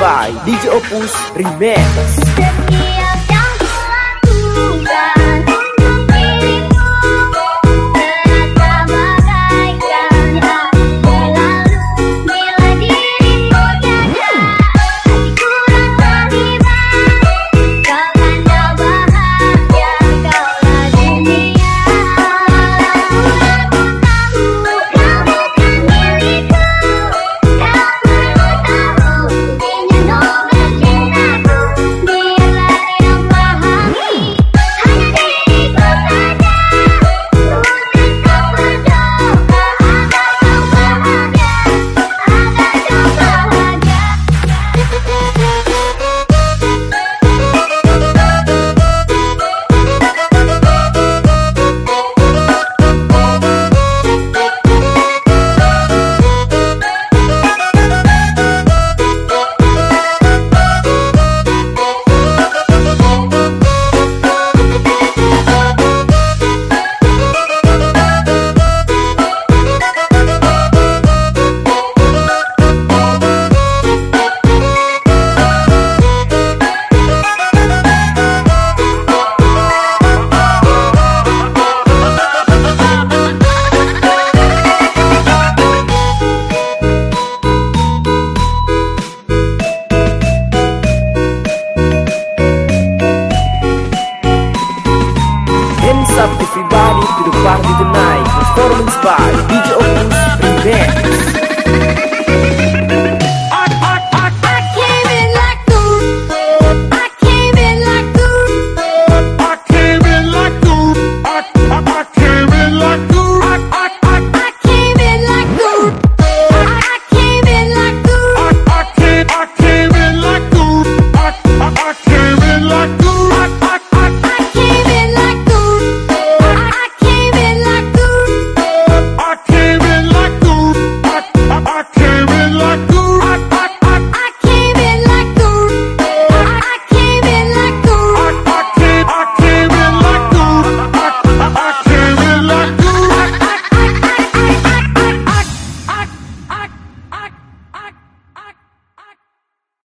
by DJ Opus Remix